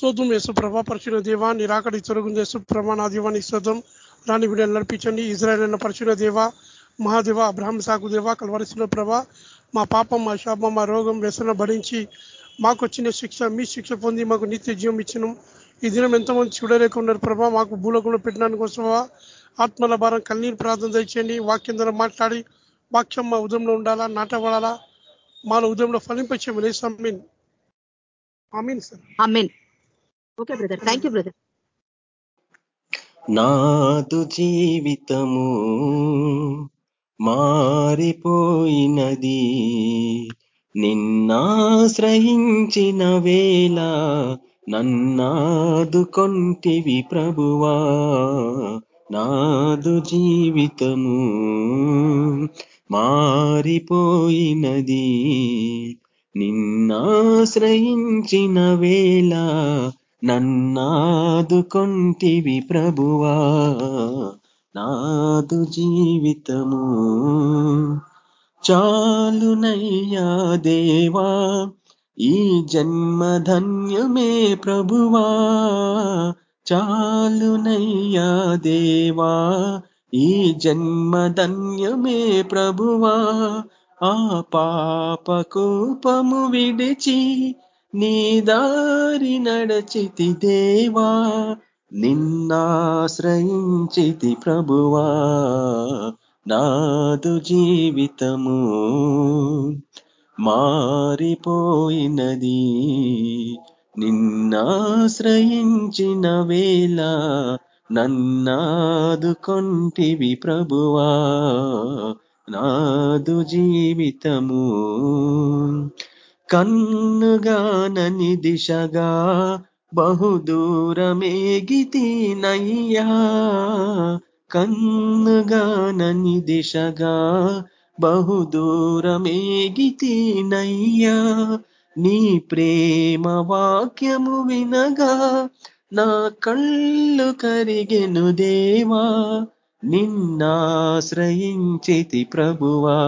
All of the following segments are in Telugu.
స్తోత్రం యేసు ప్రభా పరిచిన దేవ నిరాకడి తొలగు యేసు ప్రమాణ నా దీవానికి స్తోత్రం. రాని బిడ్డలు నడిపించండి. ఇజ్రాయల్ అన్న పరిచిన దేవ మహాదేవ అబ్రహం సాకు దేవ కలవరిసిన ప్రభ మా పాపం మా శాపం మా రోగం వ్యసన భరించి మాకు వచ్చిన శిక్ష మీ శిక్ష పొంది మాకు నిత్య జీవం ఇచ్చినాం. ఈ దినం ఎంతమంది చూడలేకున్నారు ప్రభా మాకు భూలోకంలో పెట్టడానికి కోసమా? ఆత్మల భారం కన్నీరు ప్రార్థన తెచ్చండి వాక్యం ద్వారా మాట్లాడి వాక్యం మా ఉదయంలో ఉండాలా నాటబడాలా? మాలో ఉదయంలో ఫలింపచేయమని సమ్మీన్ ఆమీన్ సార్. ఆమీన్. Okay brother thank you brother నాదు జీవితము మారిపోయినది. నిన్నాశ్రయించిన వేళ నన్నాదుకొంటివి ప్రభువా. నాదు జీవితము మారిపోయినది. నిన్నాశ్రయించిన వేళ నన్నాదుకొంటివి ప్రభువా నాదు జీవితము. చాలునయ్యా దేవా ఈ జన్మధన్యమే ప్రభువా. చాలునయ్యా దేవా ఈ జన్మధన్యమే ప్రభువా. ఆ పాప కూపము విడిచి నీ దారి నడచితి దేవా నిన్నాశ్రయించితి ప్రభువా. నాదు జీవితము మారిపోయినది నిన్నాశ్రయించిన వేళ నన్నాదుకొంటివి ప్రభువా. నాదు జీవితము కన్నుగానని దిశగా బహుదూరమేగితీనయ్యా. కన్నుగానని దిశగా బహుదూరమేగితీనయ్యా. నీ ప్రేమ వాక్యము వినగా నా కళ్ళు కరిగెను దేవా. నిన్నాశ్రయించితి ప్రభువా.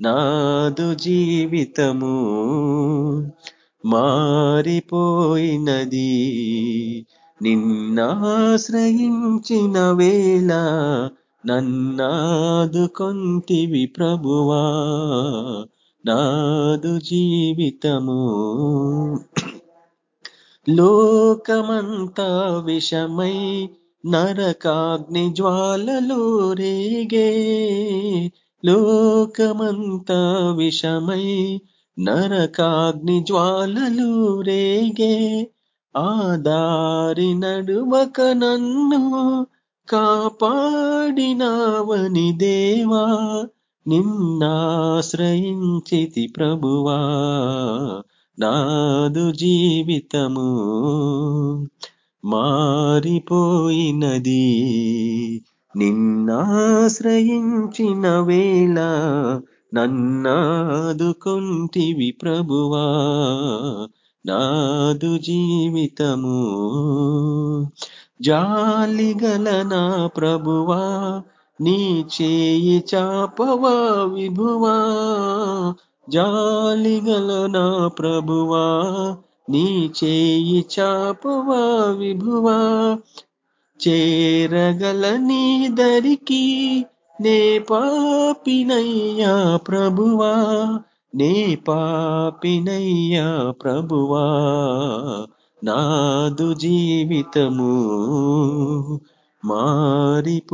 నాదు జీవితము మారిపోయినది. నిన్నాశ్రయించిన వేళ నన్నాదు నన్నాదుకొంటివి ప్రభువా. నాదు జీవితము లోకమంతా విషమై నరకాగ్ని జ్వాలలు రేగే. లోకమంతా విషమై నరకాగ్ని జ్వాలలు రేగే ఆదారి నడువక నన్ను కాపాడినావని దేవా నిన్నాశ్రయించితి ప్రభువా నాదు జీవితము మారిపోయినది. నిన్నాశ్రయించిన వేళ నన్నాదుకొంటివి ప్రభువా నాదు జీవితము. జాలిగల నా ప్రభువా నీ చేయి చాపవా విభువా. జాలిగల నా ప్రభువా నీ చేయి చాపవా విభువా. చేరగల నీ దరికి నే పాపినయ్యా ప్రభువా నే పాపినయ్యా ప్రభువా నాదు జీవితము మారిపోయినది.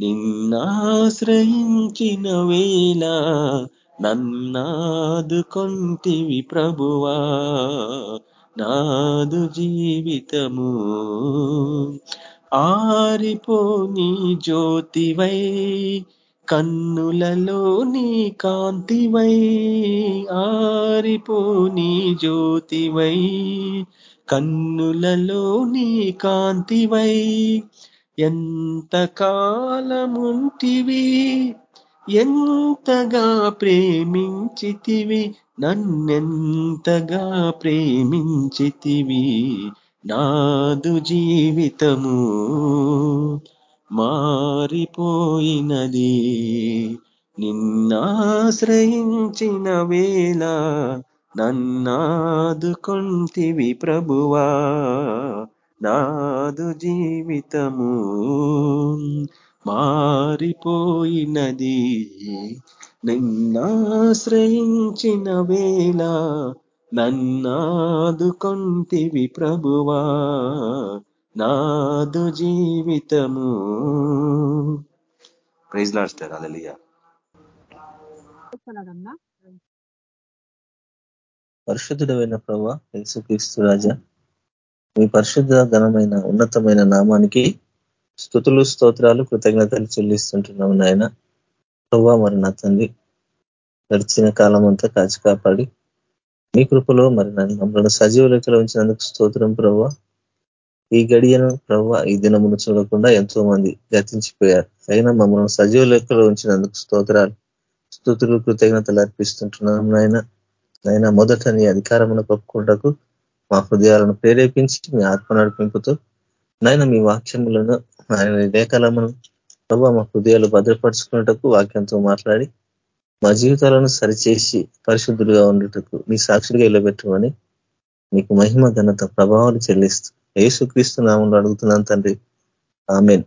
నిన్నాశ్రయించిన వేళ నన్నాదుకొంటివి ప్రభువా నాదు జీవితము. ఆరిపోని జ్యోతివై కన్నులలో నీ కాంతివై ఆరిపోని జ్యోతివై కన్నులలో నీ కాంతివై. ఎంత కాలముంటివి ఎంతగా ప్రేమించితివి? నన్నెంతగా ప్రేమించితివి? నాదు జీవితము మారిపోయినది. నిన్నాశ్రయించిన వేళ నన్నాదుకొంటివి ప్రభువా? నాదు జీవితము మారిపోయినది. నిన్నాశ్రయించిన వేళ నన్నాదుకొంటివి ప్రభువా నాదు జీవితము. ప్రైజ్ లాస్తారు అలలియా పరిశుద్ధుడమైన ప్రభా యేసుక్రీస్తు రాజా మీ పరిశుద్ధ ఘనమైన ఉన్నతమైన నామానికి స్థుతులు స్తోత్రాలు కృతజ్ఞతలు చెల్లిస్తుంటున్నాం నాయన. ప్రభా మరి నా తండ్రి గడిచిన కాలం అంతా కాచి కాపాడి మీ కృపలో మరి నన్ను మమ్మల్ని సజీవ లెక్కలో ఉంచినందుకు స్తోత్రం ప్రభావ ఈ గడియను ప్రభా ఈ దినమును చూడకుండా ఎంతో మంది గతించిపోయారు. అయినా మమ్మల్ని సజీవ లెక్కలో ఉంచినందుకు స్తోత్రాలు స్థుతులు కృతజ్ఞతలు అర్పిస్తుంటున్నాం నాయన. నాయన మొదట నీ అధికారమును కప్పుకుంటకు మా హృదయాలను ప్రేరేపించి మీ ఆత్మ నడిపింపుతో నాయన మీ వాక్యములను ఆయన లేఖలమును ప్రభావ మా హృదయాలు భద్రపరుచుకున్నటకు వాక్యంతో మాట్లాడి మా జీవితాలను సరిచేసి పరిశుద్ధులుగా ఉండటకు మీ సాక్షిగా ఇల్లబెట్టమని మీకు మహిమ ఘనత ప్రభావాలు చెల్లిస్తూ ఏసుక్రీస్తు నామంలో అడుగుతున్నాను తండ్రి. ఆమెన్.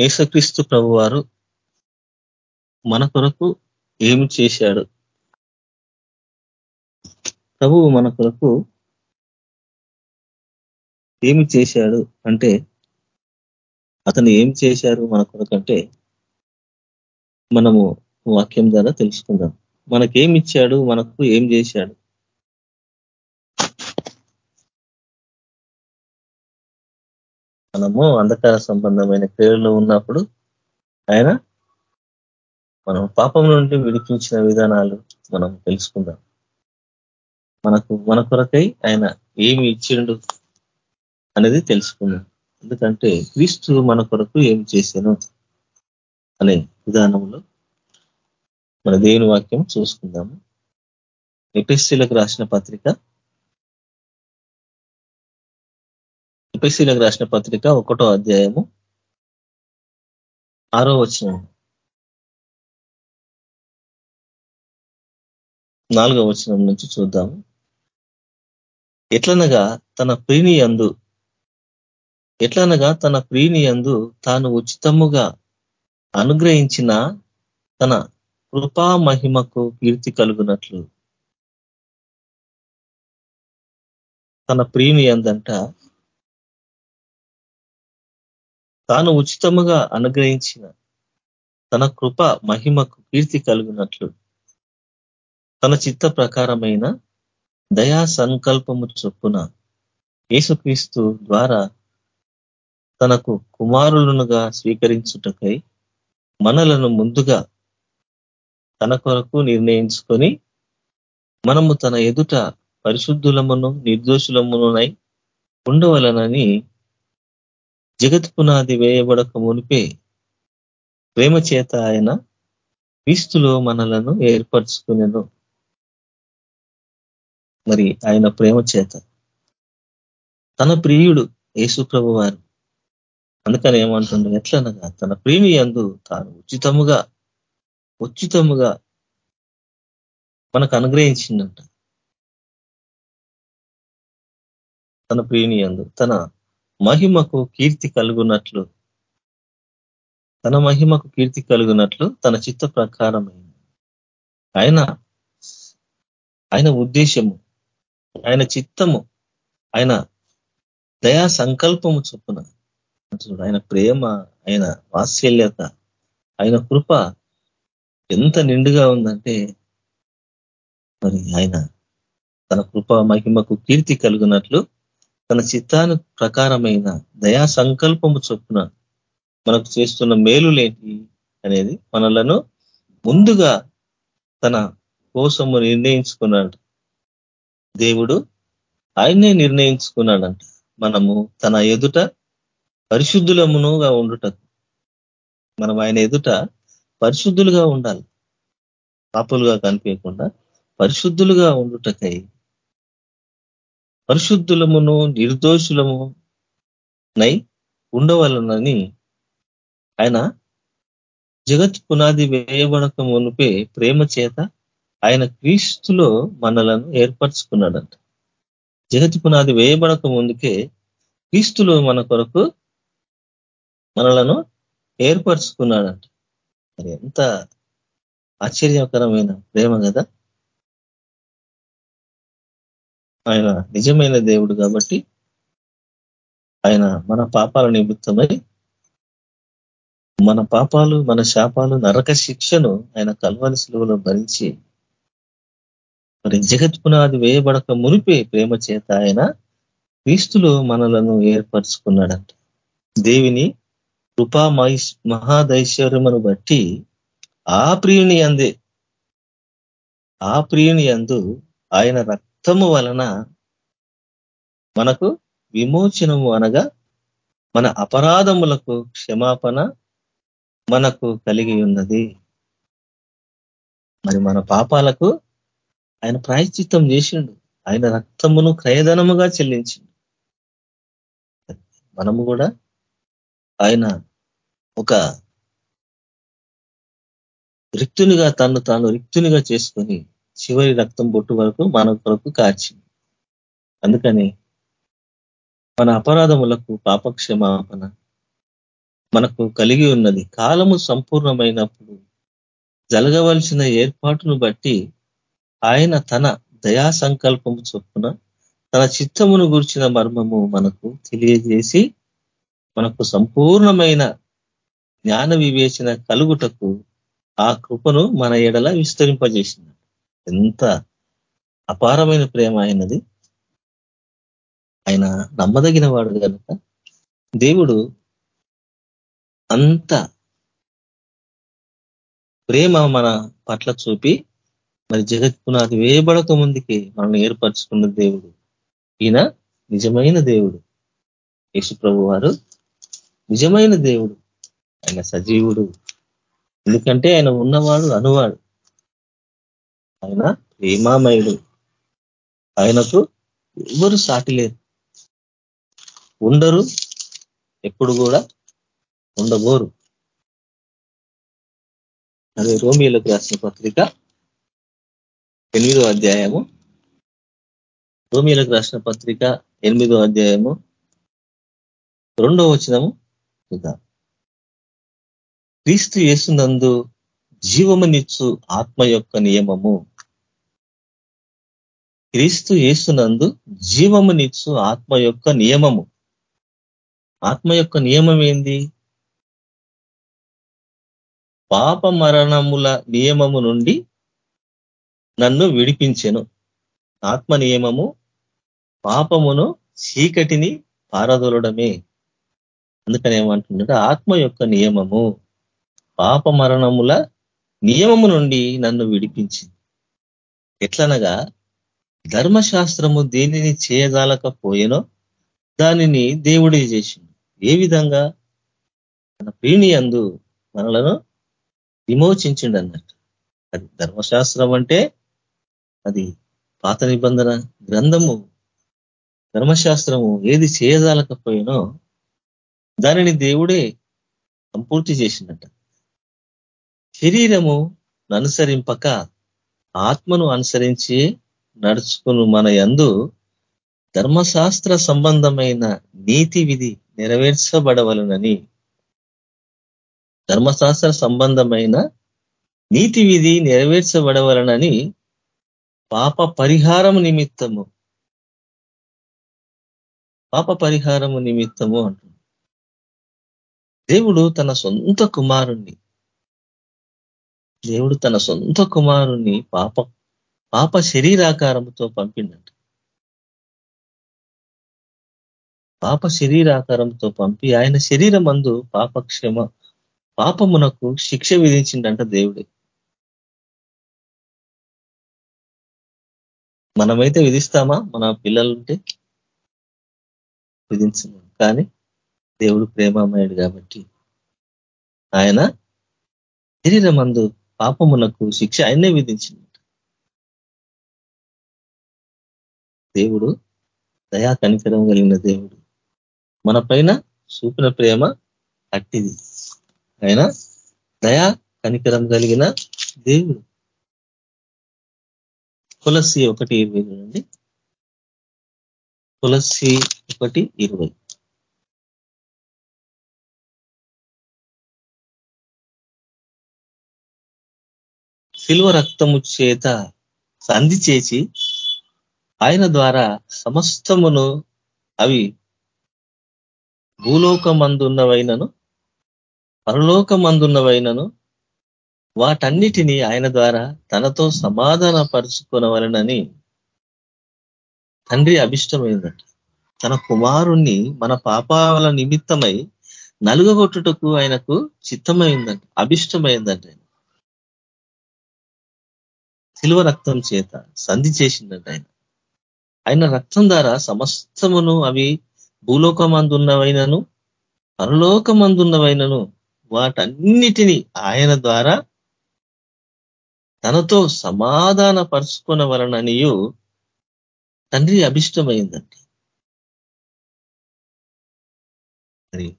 యేసక్రీస్తు ప్రభు వారు మన కొరకు ఏమి చేశాడు? ప్రభువు మన కొరకు ఏమి చేశాడు అంటే అతను ఏం చేశారు మన కొరకంటే మనము వాక్యం ద్వారా తెలుసుకుందాం. మనకేమిచ్చాడు మనకు ఏం చేశాడు? మనము అంధకార సంబంధమైన క్రియలో ఉన్నప్పుడు ఆయన మనం పాపం నుండి విడిపించిన విధానాలు మనం తెలుసుకుందాం. మనకు మన కొరకై ఆయన ఏమి ఇచ్చిండు అనేది తెలుసుకుందాం. ఎందుకంటే క్రీస్తు మన కొరకు ఏం చేశాను అనే విధానంలో మన దేవుని వాక్యం చూసుకుందాము. ఎపిస్సీలకు రాసిన పత్రిక ఎపిసీలకు రాసిన పత్రిక ఒకటో అధ్యాయము ఆరో వచనం. నాలుగో వచనం నుంచి చూద్దాము ఎట్లనగా తన ప్రీని అందు ఎట్లనగా తన ప్రీని అందు తాను ఉచితముగా అనుగ్రహించిన తన కృపా మహిమకు కీర్తి కలుగునట్లు. తన ప్రీని అందంట తాను ఉచితముగా అనుగ్రహించిన తన కృప మహిమకు కీర్తి కలుగునట్లు తన చిత్త ప్రకారమైన దయా సంకల్పము చొప్పున యేసుక్రీస్తు ద్వారా తనకు కుమారులనుగా స్వీకరించుటకై మనలను ముందుగా తన కొరకు నిర్ణయించుకొని మనము తన ఎదుట పరిశుద్ధులమును నిర్దోషులమునునై ఉండవలనని జగత్ పునాది వేయబడక మునిపే ప్రేమ చేత ఆయన క్రీస్తులో మనలను ఏర్పరచుకునేను. మరి ఆయన ప్రేమ చేత తన ప్రియుడు యేసుప్రభు వారు అందుకని ఏమంటుండ్రు? ఎట్లనగా తన ప్రేమి అందు తాను ఉచితముగా ఉచితముగా మనకు అనుగ్రహించిందంట. తన ప్రేమి అందు తన మహిమకు కీర్తి కలుగునట్లు. తన మహిమకు కీర్తి కలుగునట్లు తన చిత్త ప్రకారమైంది ఆయన ఆయన ఉద్దేశము ఆయన చిత్తము ఆయన దయా సంకల్పము చొప్పున. ఆయన ప్రేమ ఆయన వాత్సల్యత ఆయన కృప ఎంత నిండుగా ఉందంటే మరి ఆయన తన కృప మహిమకు కీర్తి కలుగునట్లు తన చిత్తాను ప్రకారమైన దయా సంకల్పము చొప్పున మనకు చేస్తున్న మేలులేంటి అనేది మనలను ముందుగా తన కోసము నిర్ణయించుకున్నాడు దేవుడు ఆయన్నే నిర్ణయించుకున్నాడంట. మనము తన ఎదుట పరిశుద్ధులమునుగా ఉండుటకు. మనం ఆయన ఎదుట పరిశుద్ధులుగా ఉండాలి. పాపులుగా కనిపించకుండా పరిశుద్ధులుగా ఉండుటకై పరిశుద్ధులమును నిర్దోషులము నై ఉండవలనని ఆయన జగత్ పునాది వేయబడక మునిపే ప్రేమ చేత ఆయన క్రీస్తులో మనలను ఏర్పరచుకున్నాడంట. జగత్ పునాది వేయబడక ముందుకే క్రీస్తులో మన కొరకు మనలను ఏర్పరచుకున్నాడంట. మరి ఎంత ఆశ్చర్యకరమైన ప్రేమ కదా. ఆయన నిజమైన దేవుడు కాబట్టి ఆయన మన పాపాల నిమిత్తమై మన పాపాలు మన శాపాలు నరక శిక్షను ఆయన కల్వని సులువులో భరించి మరి జగత్ పునాది వేయబడక మునిపే ప్రేమ చేత ఆయన క్రీస్తులో మనలను ఏర్పరచుకున్నాడంట. దేవిని కృపా మహాదైశ్వర్యమును బట్టి ఆ ప్రియుని అందే ఆ ప్రియుని అందు ఆయన రక్తము వలన మనకు విమోచనము అనగా మన అపరాధములకు క్షమాపణ మనకు కలిగి ఉన్నది. మరి మన పాపాలకు ఆయన ప్రాయశ్చిత్తం చేసిండు. ఆయన రక్తమును క్రయధనముగా చెల్లించిండు. మనము కూడా ఆయన ఒక రిక్తునిగా తను తాను రిక్తునిగా చేసుకొని చివరి రక్తం బొట్టు వరకు మన కొరకు కార్చింది. అందుకని మన అపరాధములకు పాపక్షమాపణ మనకు కలిగి ఉన్నది. కాలము సంపూర్ణమైనప్పుడు జరగవలసిన ఏర్పాటును బట్టి ఆయన తన దయా సంకల్పము చొప్పున తన చిత్తమును గుర్చిన మర్మము మనకు తెలియజేసి మనకు సంపూర్ణమైన జ్ఞాన వివేచన కలుగుటకు ఆ కృపను మన ఎడల విస్తరింపజేసింది. ఎంత అపారమైన ప్రేమ అయినది. ఆయన నమ్మదగిన వాడు కనుక దేవుడు అంత ప్రేమ మన పట్ల చూపి మరి జగత్ పునాది వేయబడక ముందుకి మనల్ని ఏర్పరచుకున్న దేవుడు ఈయన నిజమైన దేవుడు. యేసు ప్రభు వారు నిజమైన దేవుడు. ఆయన సజీవుడు. ఎందుకంటే ఆయన ఉన్నవాడు అనువాడు. ఆయన ప్రేమామయుడు. ఆయనకు ఎవరు సాటి లేరు. ఉండరు ఎప్పుడు కూడా ఉండబోరు. అదే రోమియోలకు రాసిన పత్రిక ఎనిమిదో అధ్యాయము. రోమియోలకు రాసిన పత్రిక ఎనిమిదో అధ్యాయము. రెండో వచనము చూద్దాం. క్రీస్తు యేసునందు జీవమునిచ్చు ఆత్మ యొక్క నియమము. క్రీస్తు యేసునందు జీవమునిచ్చు ఆత్మ యొక్క నియమము. ఆత్మ యొక్క నియమం ఏంది పాప మరణముల నియమము నుండి నన్ను విడిపించెను. ఆత్మ నియమము పాపమును చీకటిని పారదోలడమే. అందుకని ఏమంటుందంటే ఆత్మ యొక్క నియమము పాప మరణముల నియమము నుండి నన్ను విడిపించింది. ఎట్లనగా ధర్మశాస్త్రము దేనిని చేయజాలకపోయేనో దానిని దేవుడే చేసిండు. ఏ విధంగా? తన ప్రీణి అందు మనలను విమోచించిండు అన్నట్టు అది ధర్మశాస్త్రం అంటే అది పాత నిబంధన గ్రంథము ధర్మశాస్త్రము ఏది చేయజాలకపోయినో దానిని దేవుడే సంపూర్తి చేసిందట శరీరము అనుసరింపక ఆత్మను అనుసరించి నడుచుకును మన యందు ధర్మశాస్త్ర సంబంధమైన నీతి విధి నెరవేర్చబడవలనని. ధర్మశాస్త్ర సంబంధమైన నీతి విధి నెరవేర్చబడవలనని పాప పరిహారం నిమిత్తము. పాప పరిహారము నిమిత్తము అంటుంది దేవుడు తన సొంత కుమారుణ్ణి. దేవుడు తన సొంత కుమారుణ్ణి పాప పాప శరీరాకారంతో పంపిందంట. పాప శరీరాకారంతో పంపి ఆయన శరీరం అందు పాపక్షమ పాపమునకు శిక్ష విధించిండంట దేవుడే. మనమైతే విధిస్తామా? మన పిల్లలుంటే విధించము కానీ దేవుడు ప్రేమమయుడు కాబట్టి ఆయన శరీరం అందు పాపమునకు శిక్ష ఆయనే విధించింది దేవుడు దయా కనికరం కలిగిన దేవుడు. మన పైన చూపిన ప్రేమ అట్టిది. ఆయన దయా కనికరం కలిగిన దేవుడు. తులసి ఒకటి ఇరవై చూడండి తులసి ఒకటి ఇరవై. శిల్వ రక్తము చేత సంధి చేసి ఆయన ద్వారా సమస్తమును అవి భూలోకమందున్నవైనను పరలోకమందున్నవైనను వాటన్నిటినీ ఆయన ద్వారా తనతో సమాధాన పరుచుకునవలనని తండ్రి అభిష్టమైందట. తన కుమారుణ్ణి మన పాపాల నిమిత్తమై నలుగగొట్టుటకు ఆయనకు చిత్తమైందంట అభిష్టమైందంట శిలువ రక్తం చేత సంధి చేసిందంట ఆయన. ఆయన రక్తం ద్వారా సమస్తమును అవి భూలోకమందున్నవైనను పరలోకమందున్నవైనను వాటన్నిటినీ ఆయన ద్వారా తనతో సమాధాన పరుచుకునవలననియు తండ్రి అభిష్టమైందండి. మరి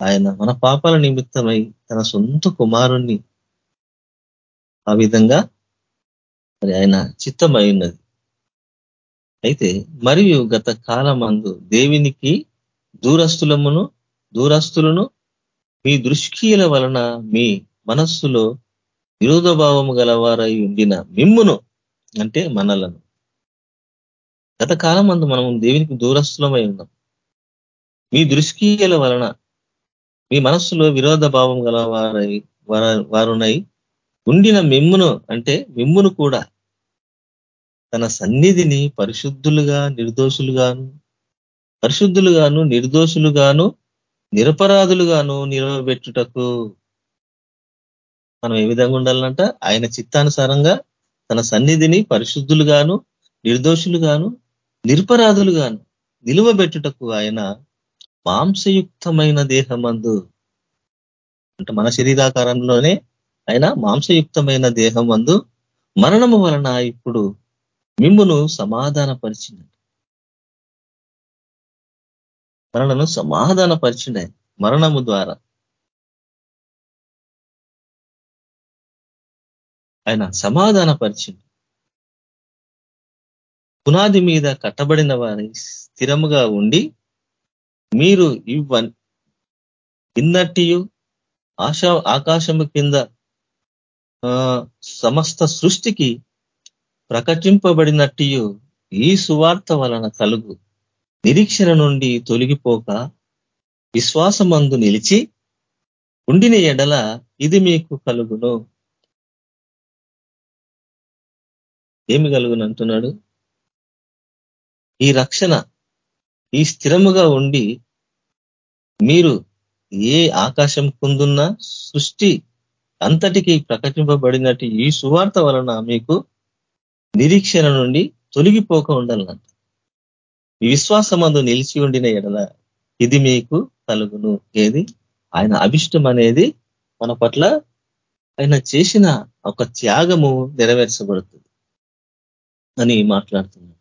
ఆయన మన పాపాల నిమిత్తమై తన సొంత కుమారుణ్ణి ఆ విధంగా మరి ఆయన చిత్తమై ఉన్నది అయితే మరియు గత కాలమందు దేవునికి దూరస్తులమును దూరస్తులను మీ దృష్టిల వలన మీ మనస్సులో విరోధభావము గలవారై ఉండిన మిమ్మును అంటే మనలను. గత కాలం అందు మనం దేవునికి దూరస్థులమై ఉన్నాం. మీ దృష్టిల వలన మీ మనస్సులో విరోధ భావం గల వారై వారునై ఉండిన మిమ్మును అంటే మిమ్మును కూడా తన సన్నిధిని పరిశుద్ధులుగా నిర్దోషులుగాను పరిశుద్ధులుగాను నిర్దోషులుగాను నిరపరాధులుగాను నిలవబెట్టుటకు మనం ఏ విధంగా ఉండాలంట? ఆయన చిత్తానుసారంగా తన సన్నిధిని పరిశుద్ధులుగాను నిర్దోషులుగాను నిరపరాధులుగాను నిలువబెట్టుటకు ఆయన మాంసయుక్తమైన దేహమందు అంటే మన శరీరాకారంలోనే ఆయన మాంసయుక్తమైన దేహమందు మరణము వలన ఇప్పుడు మిమ్మును సమాధానపరిచింది మరణను సమాధానపరిచిండే మరణము ద్వారా. ఆయన సమాధానపరిచింది. పునాది మీద కట్టబడిన వారి స్థిరముగా ఉండి మీరు ఇవ్వ ఇన్నట్టియు ఆశ ఆకాశము కింద సమస్త సృష్టికి ప్రకటింపబడినట్టు ఈ సువార్త వలన కలుగు. నిరీక్షణ నుండి తొలగిపోక విశ్వాసమందు నిలిచి ఉండిన ఎడల ఇది మీకు కలుగును. ఏమి కలుగును అంటున్నాడు ఈ రక్షణ ఈ స్థిరముగా ఉండి మీరు ఏ ఆకాశం కుందున్న సృష్టి అంతటికి ప్రకటింపబడినట్టు ఈ సువార్త వలన మీకు నిరీక్షణ నుండి తొలగిపోక ఉండాలంట మీ విశ్వాసమందు నిలిచి ఉండిన ఎడల ఇది మీకు కలుగును. ఏది? ఆయన అభిష్టం అనేది మన పట్ల ఆయన చేసిన ఒక త్యాగము నెరవేర్చబడుతుంది అని మాట్లాడుతున్నాడు.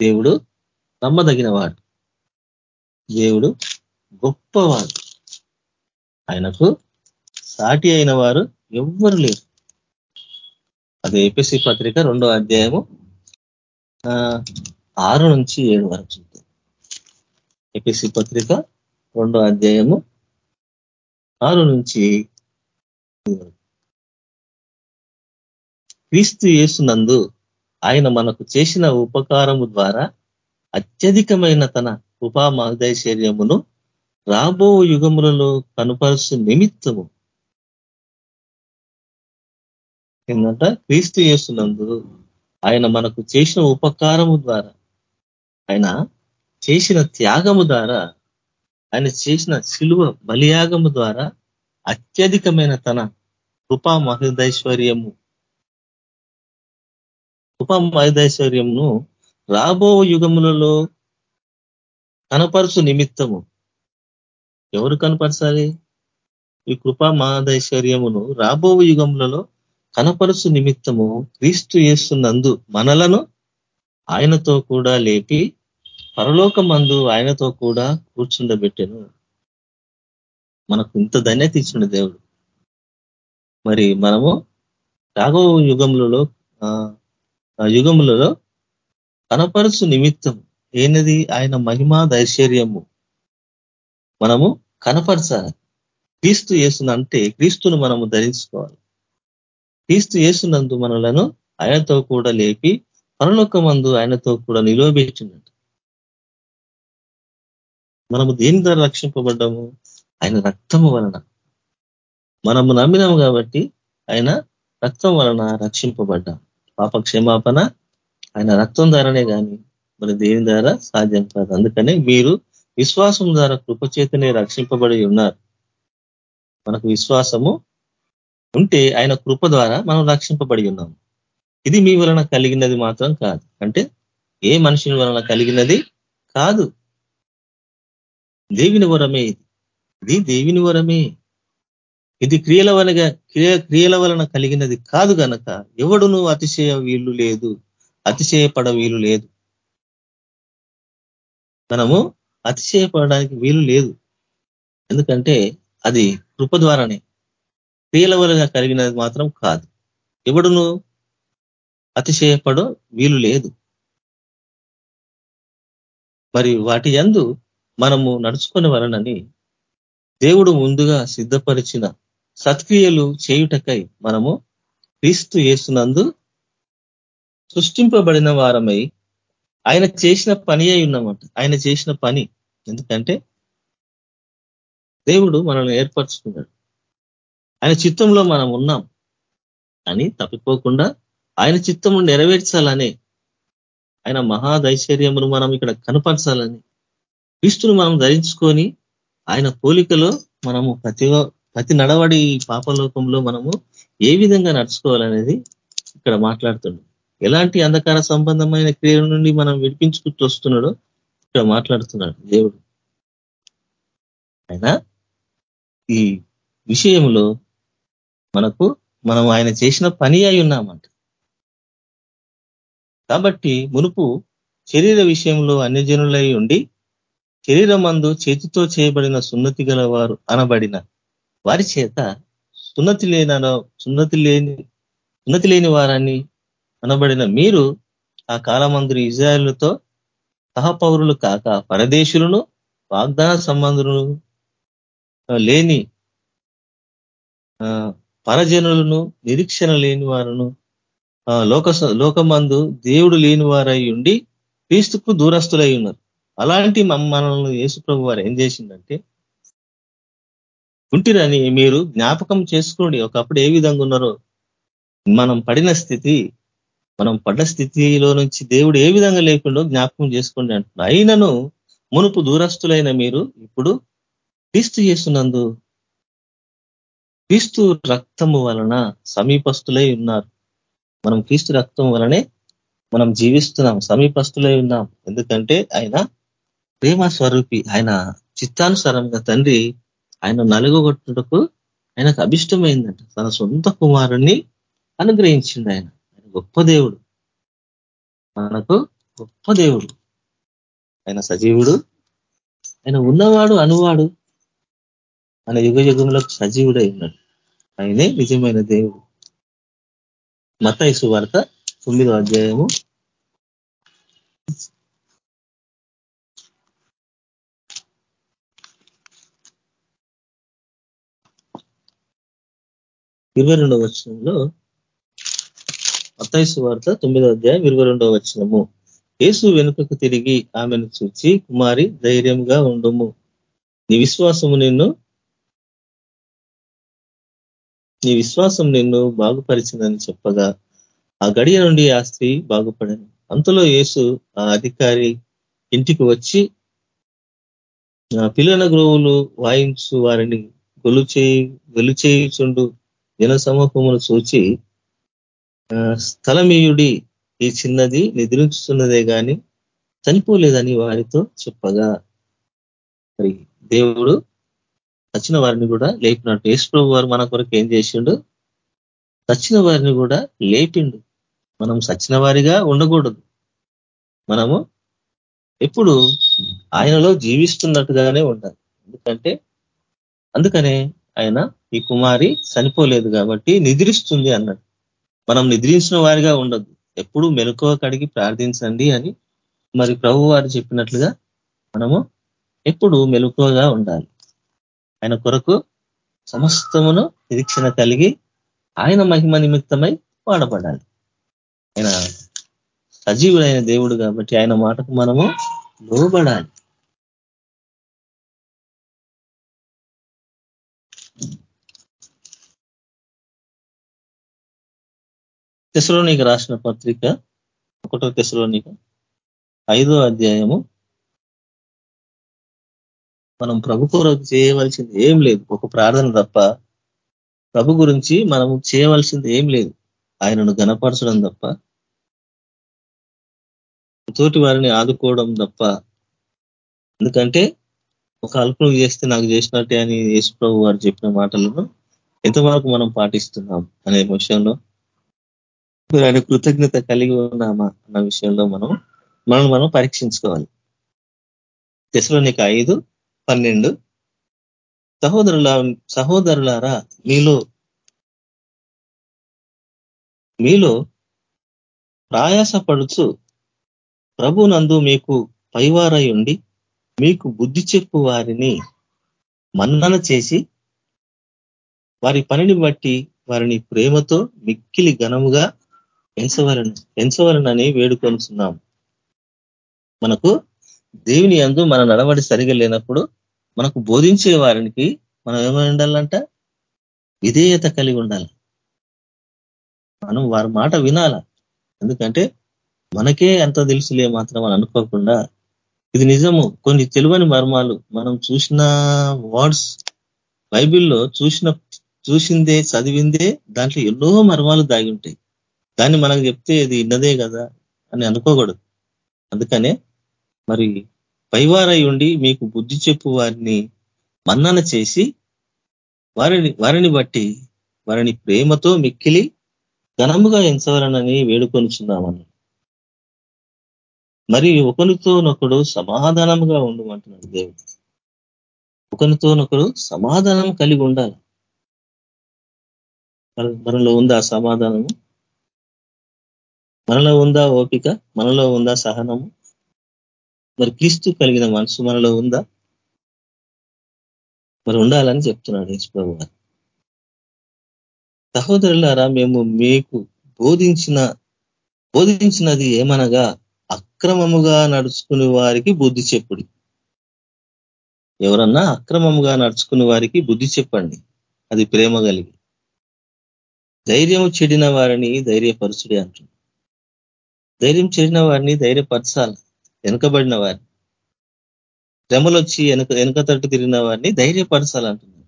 దేవుడు నమ్మదగిన వాడు దేవుడు గొప్పవాడు. ఆయనకు సాటి అయిన వారు ఎవ్వరు లేరు. అది ఏపీసీ పత్రిక రెండో అధ్యాయము ఆరు నుంచి ఏడు వరకు చూద్దాం ఏపీసీ పత్రిక రెండో అధ్యాయము ఆరు నుంచి క్రీస్తు యేసునందు ఆయన మనకు చేసిన ఉపకారము ద్వారా అత్యధికమైన తన కృపా మహదైశ్వర్యమును రాబో యుగములలో కనుపరుసు నిమిత్తము ఏంటంట క్రీస్తు చేస్తున్నందు ఆయన మనకు చేసిన ఉపకారము ద్వారా ఆయన చేసిన త్యాగము ద్వారా ఆయన చేసిన శిలువ బలియాగము ద్వారా అత్యధికమైన తన కృపా మహృదైశ్వర్యము కృపా మహృదైశ్వర్యంను రాబో యుగములలో కనపరుచు నిమిత్తము. ఎవరు కనపరచాలి? ఈ కృపా మహదైశ్వర్యమును రాబో యుగములలో కనపరుచు నిమిత్తము క్రీస్తు చేస్తున్నందు మనలను ఆయనతో కూడా లేపి పరలోకమందు ఆయనతో కూడా కూర్చుండబెట్టెను. మనకు ఇంత ధన్యత ఇచ్చిన దేవుడు. మరి మనము రాఘవ యుగములలో యుగములలో కనపరుచు నిమిత్తం ఏనది ఆయన మహిమా దైశ్వర్యము మనము కనపరచాలి. క్రీస్తు చేస్తున్న అంటే క్రీస్తును మనము ధరించుకోవాలి. క్రీస్తు యేసునందు మనలను ఆయనతో కూడా లేపి పరలోకమందు ఆయనతో కూడా నిలువబెట్టినట్టు. మనము దేని ద్వారా రక్షింపబడ్డాము? ఆయన రక్తము వలన. మనము నమ్మినాము కాబట్టి ఆయన రక్తం వలన రక్షింపబడ్డాం. పాప క్షమాపణ ఆయన రక్తం ద్వారానే కానీ మన దేని ద్వారా? సాధ్యం కాదు. అందుకనే మీరు విశ్వాసం ద్వారా కృపచేతనే రక్షింపబడి ఉన్నారు. మనకు విశ్వాసము ఉంటే ఆయన కృప ద్వారా మనం రక్షింపబడి ఉన్నాము. ఇది మీ వలన కలిగినది మాత్రం కాదు. అంటే ఏ మనుషుని వలన కలిగినది కాదు. దేవుని వరమే ఇది. ఇది వరమే. ఇది క్రియల వలన క్రియ క్రియల వలన కలిగినది కాదు కనుక ఎవడును అతిశయ వీలు లేదు అతిశయపడ వీలు లేదు. మనము అతిశయపడడానికి వీలు లేదు. ఎందుకంటే అది కృప ద్వారానే. క్రియల వలన కలిగినది మాత్రం కాదు. ఎవడును అతిశయపడో వీలు లేదు. మరి వాటి యందు మనము నడుచుకునే వలనని దేవుడు ముందుగా సిద్ధపరిచిన సత్క్రియలు చేయుటకై మనము క్రీస్తు వేస్తున్నందు సృష్టింపబడిన వారమై ఆయన చేసిన పని అయి ఉన్నామంట. ఆయన చేసిన పని. ఎందుకంటే దేవుడు మనల్ని ఏర్పరచుకున్నాడు. ఆయన చిత్తంలో మనం ఉన్నాం. అని తప్పిపోకుండా ఆయన చిత్తము నెరవేర్చాలని ఆయన మహాదైశ్వర్యమును మనం ఇక్కడ కనపరచాలని క్రీస్తును మనం ధరించుకొని ఆయన పోలికలో మనము ప్రతి ప్రతి నడవడి పాపలోకంలో మనము ఏ విధంగా నడుచుకోవాలనేది ఇక్కడ మాట్లాడుతున్నాడు ఎలాంటి అంధకార సంబంధమైన క్రియల నుండి మనం విడిపించుకుంటూ వస్తున్నాడో ఇక్కడ మాట్లాడుతున్నాడు దేవుడు. ఆయన ఈ విషయంలో మనకు మనం ఆయన చేసిన పని అయి ఉన్నామంట. కాబట్టి మునుపు శరీర విషయంలో అన్యజనులై ఉండి శరీరమందు చేతితో చేయబడిన సున్నతి గలవారు అనబడిన వారి చేత సున్నతి లేన సున్నతి లేని సున్నతి లేని వారని అనబడిన మీరు ఆ కాలమందురు ఇజ్రాయలుతో సహపౌరులు కాక పరదేశులను వాగ్దాన సంబంధులను లేని పరజనులను నిరీక్షణ లేని వారును లోక లోకమందు దేవుడు లేని వారై ఉండి క్రీస్తుకు దూరస్తులై ఉన్నారు. అలాంటి మనల్ని యేసుప్రభు వారు ఏం చేసిందంటే ఉంటిరని మీరు జ్ఞాపకం చేసుకోండి. ఒకప్పుడు ఏ విధంగా ఉన్నారో మనం పడిన స్థితి మనం పడ్డ స్థితిలో నుంచి దేవుడు ఏ విధంగా లేకుండా జ్ఞాపకం చేసుకోండి అంటున్నారు. అయినను మునుపు దూరస్తులైన మీరు ఇప్పుడు క్రీస్తు చేస్తున్నందు క్రీస్తు రక్తము వలన సమీపస్తులై ఉన్నారు. మనం క్రీస్తు రక్తం వలనే మనం జీవిస్తున్నాం సమీపస్తులై ఉన్నాం. ఎందుకంటే ఆయన ప్రేమ స్వరూపి ఆయన చిత్తానుసారంగా తండ్రి ఆయన నలుగొట్టుటకు ఆయనకు అభిష్టమైందంట. తన సొంత కుమారుణ్ణి అనుగ్రహించింది ఆయన. ఆయన గొప్ప దేవుడు. మనకు గొప్ప దేవుడు. ఆయన సజీవుడు. ఆయన ఉన్నవాడు అనువాడు. మన యుగ యుగంలో సజీవుడై ఉన్నాడు. ఆయనే నిజమైన దేవుడు. మత వార్త తొమ్మిదో అధ్యాయము. ఇరవై రెండవ వచనంలో అత్తైసు వార్త తొమ్మిదో అధ్యాయం ఇరవై రెండవ వచనము. యేసు వెనుకకు తిరిగి ఆమెను చూచి కుమారి ధైర్యంగా ఉండుము. నీ విశ్వాసము నిన్ను నీ విశ్వాసం నిన్ను బాగుపరిచిందని చెప్పగా ఆ గడియ నుండి ఆ స్త్రీ బాగుపడను. అంతలో యేసు ఆ అధికారి ఇంటికి వచ్చి పిల్లల గ్రోవులు వాయించు వారిని గొలు చేయి జన సమూహమును చూచి స్థలమీయుడి ఈ చిన్నది నిద్రించుతున్నదే గాని చనిపోలేదని వారితో చెప్పగా మరి దేవుడు చచ్చిన వారిని కూడా లేపినట్టు యేసుప్రభు వారు మన కొరకు ఏం చేసిండు? చచ్చిన వారిని కూడా లేపిండు. మనం సచ్చిన వారిగా ఉండకూడదు. మనము ఎప్పుడు ఆయనలో జీవిస్తున్నట్టుగానే ఉండాలి. ఎందుకంటే అందుకనే ఆయన ఈ కుమారి చనిపోలేదు కాబట్టి నిద్రిస్తుంది అన్నాడు. మనం నిద్రించిన వారిగా ఉండదు ఎప్పుడు మెలకువ కడిగి ప్రార్థించండి అని మరి ప్రభు వారు చెప్పినట్లుగా మనము ఎప్పుడు మెలకువగా ఉండాలి. ఆయన కొరకు సమస్తమును నిరీక్షణ కలిగి ఆయన మహిమ నిమిత్తమై వాడబడాలి. ఆయన సజీవుడైన దేవుడు కాబట్టి ఆయన మాటకు మనము లోబడాలి. తెసలోనిక రాసిన పత్రిక ఒకటో తెసలోనిక ఐదో అధ్యాయము మనం ప్రభు కొరకు చేయవలసింది ఏం లేదు. ఒక ప్రార్థన తప్ప ప్రభు గురించి మనము చేయవలసింది ఏం లేదు. ఆయనను గనపరచడం తప్ప తోటి వారిని ఆదుకోవడం తప్ప. ఎందుకంటే ఒక అల్పం చేస్తే నాకు చేసినట్టే అని యేసు ప్రభు వారు చెప్పిన మాటలను ఎంతవరకు మనం పాటిస్తున్నాం అనే విషయంలో ఆయన కృతజ్ఞత కలిగి ఉన్నామా అన్న విషయంలో మనం మనం మనం పరీక్షించుకోవాలి. తెసలోనిక ఐదు పన్నెండు. సహోదరుల సహోదరులారా మీలో మీలో ప్రయాసపడుచు ప్రభునందు మీకు పైవారై ఉండి మీకు బుద్ధి చెప్పు వారిని మన్నన చేసి వారి పనిని బట్టి వారిని ప్రేమతో మిక్కిలి ఘనముగా ఎంచవలను ఎంచవలనని వేడుకొనుచున్నాం. మనకు దేవుని అందు మన నడవడి సరిగా లేనప్పుడు మనకు బోధించే వారికి మనం ఏమై ఉండాలంట? విధేయత కలిగి ఉండాలి. మనం వారి మాట వినాల. ఎందుకంటే మనకే ఎంత తెలుసులే మాత్రం అని అనుకోకుండా ఇది నిజము. కొన్ని తెలివని మర్మాలు మనం చూసిన వర్డ్స్ బైబిల్లో చూసిన చూసిందే చదివిందే దాంట్లో ఎన్నో మర్మాలు దాగి ఉంటాయి. దాన్ని మనకు చెప్తే ఇది ఇన్నదే కదా అని అనుకోకూడదు. అందుకనే మరి పైవారై ఉండి మీకు బుద్ధి చెప్పు వారిని మన్నన చేసి వారిని వారిని బట్టి వారిని ప్రేమతో మిక్కిలి ఘనముగా ఎంచవలనని వేడుకొనిచున్నామని. మరి ఒకరితోనొకడు సమాధానముగా ఉండమంటున్నాడు దేవుడు. ఒకరితోనొకడు సమాధానం కలిగి ఉండాలి. మనలో ఉందా సమాధానము? మనలో ఉందా ఓపిక? మనలో ఉందా సహనము? మరి క్రీస్తు కలిగిన మనసు మనలో ఉందా? మరి ఉండాలని చెప్తున్నాడు యశ్ప్రభు గారు. సహోదరులారా మేము మీకు బోధించిన బోధించినది ఏమనగా అక్రమముగా నడుచుకునే వారికి బుద్ధి చెప్పుడి. ఎవరన్నా అక్రమముగా నడుచుకునే వారికి బుద్ధి చెప్పండి. అది ప్రేమ కలిగి. ధైర్యము చెడిన వారిని ధైర్యపరుచుడి అంటుంది ధైర్యం చెడిన వారిని ధైర్యపరచాలి. వెనుకబడిన వారిని శ్రమలు వచ్చి వెనుక వెనుక తట్టు తిరిగిన వారిని ధైర్యపరచాలంటున్నారు.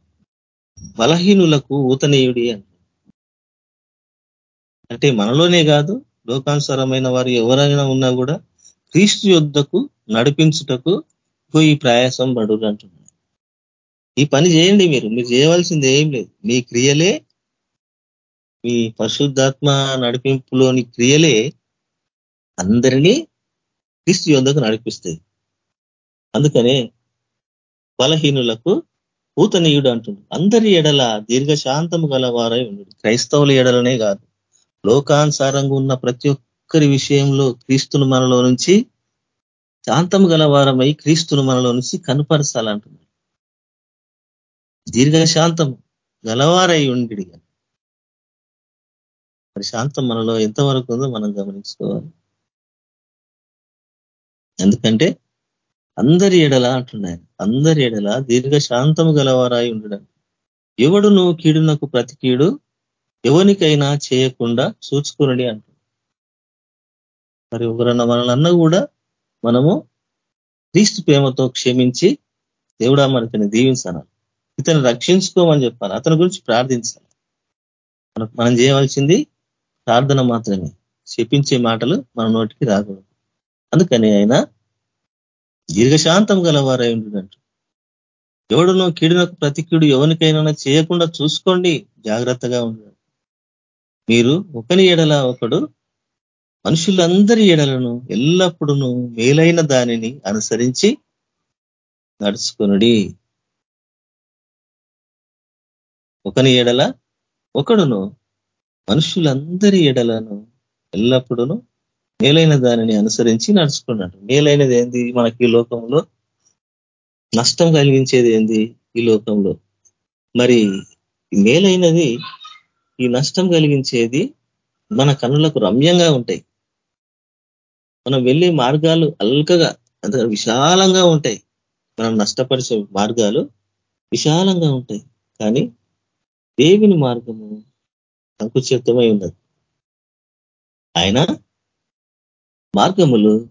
బలహీనులకు ఊతనీయుడి అంటే మనలోనే కాదు లోకానుసారమైన వారు ఎవరైనా ఉన్నా కూడా క్రీస్తు యుద్ధకు నడిపించుటకు ఈ ప్రయాసం పడు అంటున్నారు. ఈ పని చేయండి మీరు మీరు చేయవలసింది ఏం లేదు. మీ క్రియలే మీ పరిశుద్ధాత్మ నడిపింపులోని క్రియలే అందరినీ క్రీస్తు యొందకు నడిపిస్తాయి అందుకనే బలహీనులకు పూతనీయుడు అంటుండు. అందరి ఎడల దీర్ఘశాంతము గలవారై ఉండు. క్రైస్తవుల ఎడలనే కాదు. లోకానుసారంగా ఉన్న ప్రతి ఒక్కరి విషయంలో క్రీస్తును మనలో నుంచి శాంతం గలవారమై క్రీస్తును మనలో నుంచి కనపరచాలంటున్నాడు. దీర్ఘశాంతం గలవారై ఉండి మరి శాంతం మనలో ఎంతవరకు ఉందో మనం గమనించుకోవాలి. ఎందుకంటే అందరి ఎడల అంటున్నాయి. అందరి ఎడల దీర్ఘశాంతము గలవారాయి ఉండడం. ఎవడు నువ్వు కీడునకు ప్రతి కీడు ఎవరికైనా చేయకుండా చూచుకునడి అంటు. మరి ఒకరన్న మనల్ని కూడా మనము క్రీస్తు ప్రేమతో క్షమించి దేవుడా మనకి దీవించాలి? ఇతను రక్షించుకోమని చెప్పాలి? అతని గురించి ప్రార్థించాలి? మనం చేయవలసింది ప్రార్థన మాత్రమే. చెప్పించే మాటలు మన నోటికి రాకూడదు. అందుకని ఆయన దీర్ఘశాంతం గలవారై ఉండంటు ఎవడునో కీడునకు ప్రతి కీడు ఎవరికైనా చేయకుండా చూసుకోండి జాగ్రత్తగా ఉండండి. మీరు ఒకని ఎడల ఒకడు మనుషులందరి ఎడలను ఎల్లప్పుడూ మేలైన దానిని అనుసరించి నడుచుకునుడి. ఒకని ఎడల ఒకడును మనుషులందరి ఎడలను ఎల్లప్పుడూ మేలైన దానిని అనుసరించి నడుచుకున్నాడు. మేలైనది ఏంది? మనకి ఈ లోకంలో నష్టం కలిగించేది ఏంది ఈ లోకంలో? మరి మేలైనది ఈ నష్టం కలిగించేది మన కన్నులకు రమ్యంగా ఉంటాయి. మనం వెళ్ళే మార్గాలు అల్కగా అంత విశాలంగా ఉంటాయి. మనం నష్టపరిచే మార్గాలు విశాలంగా ఉంటాయి. కానీ దేవుని మార్గము సంకుచితమై ఉన్నది. ఆయన మార్గములు